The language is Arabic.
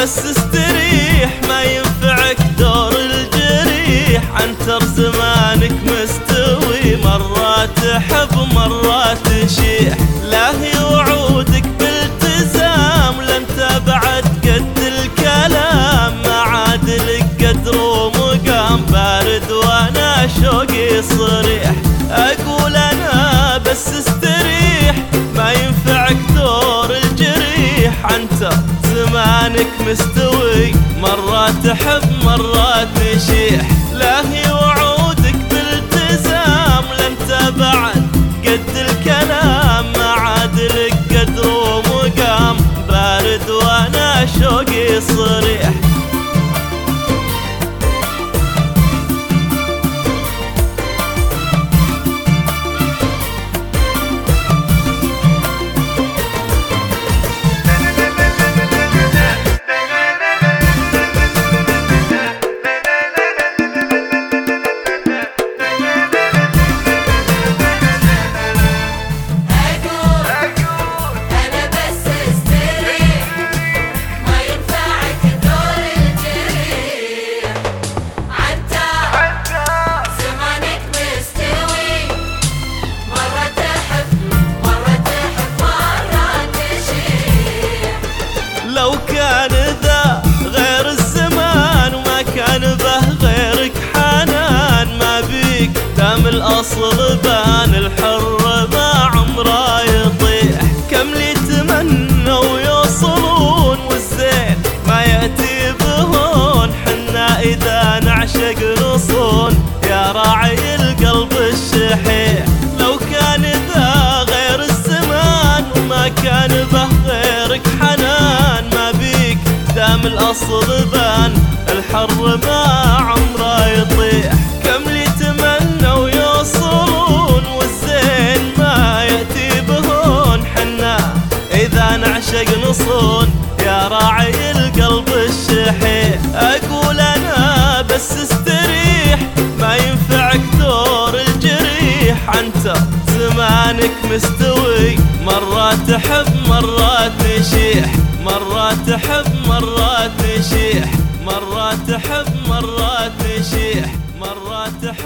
بس استريح ما ينفعك دور الجريح. عنتر زمانك مستوي مرات تحب مرات تشيح لا هي وعودك بالتزام لن تبعد قد الكلام. ما عاد لك قدر ومقام بارد وأنا شوقي صريح أقول أنا بس استريح ما ينفعك دور الجريح. عنتر زمانك مستوي مرات تحب مرات تشيح لا هي وعودك بالتزام لن تبعد الأصل بان الحر ما عمره يطيح. كم لي تمنوا يوصلون والزين ما يأتي بهون. حنا إذا نعشق نصون يا راعي القلب الشحيح. لو كان ذا غير الزمان وما كان به غيرك حنان ما بيك دام الأصل بان الحر ما عمره يطيح. كم لي تمنوا يوصلون والزين ما يأتي بهون. حنا إذا نعشق نصون يا راعي القلب الشحيح أقول أنا بس استريح ما ينفعك دور الجريح. عنتر زمانك مستوي مرات تحب مرات تشيح مرات مرات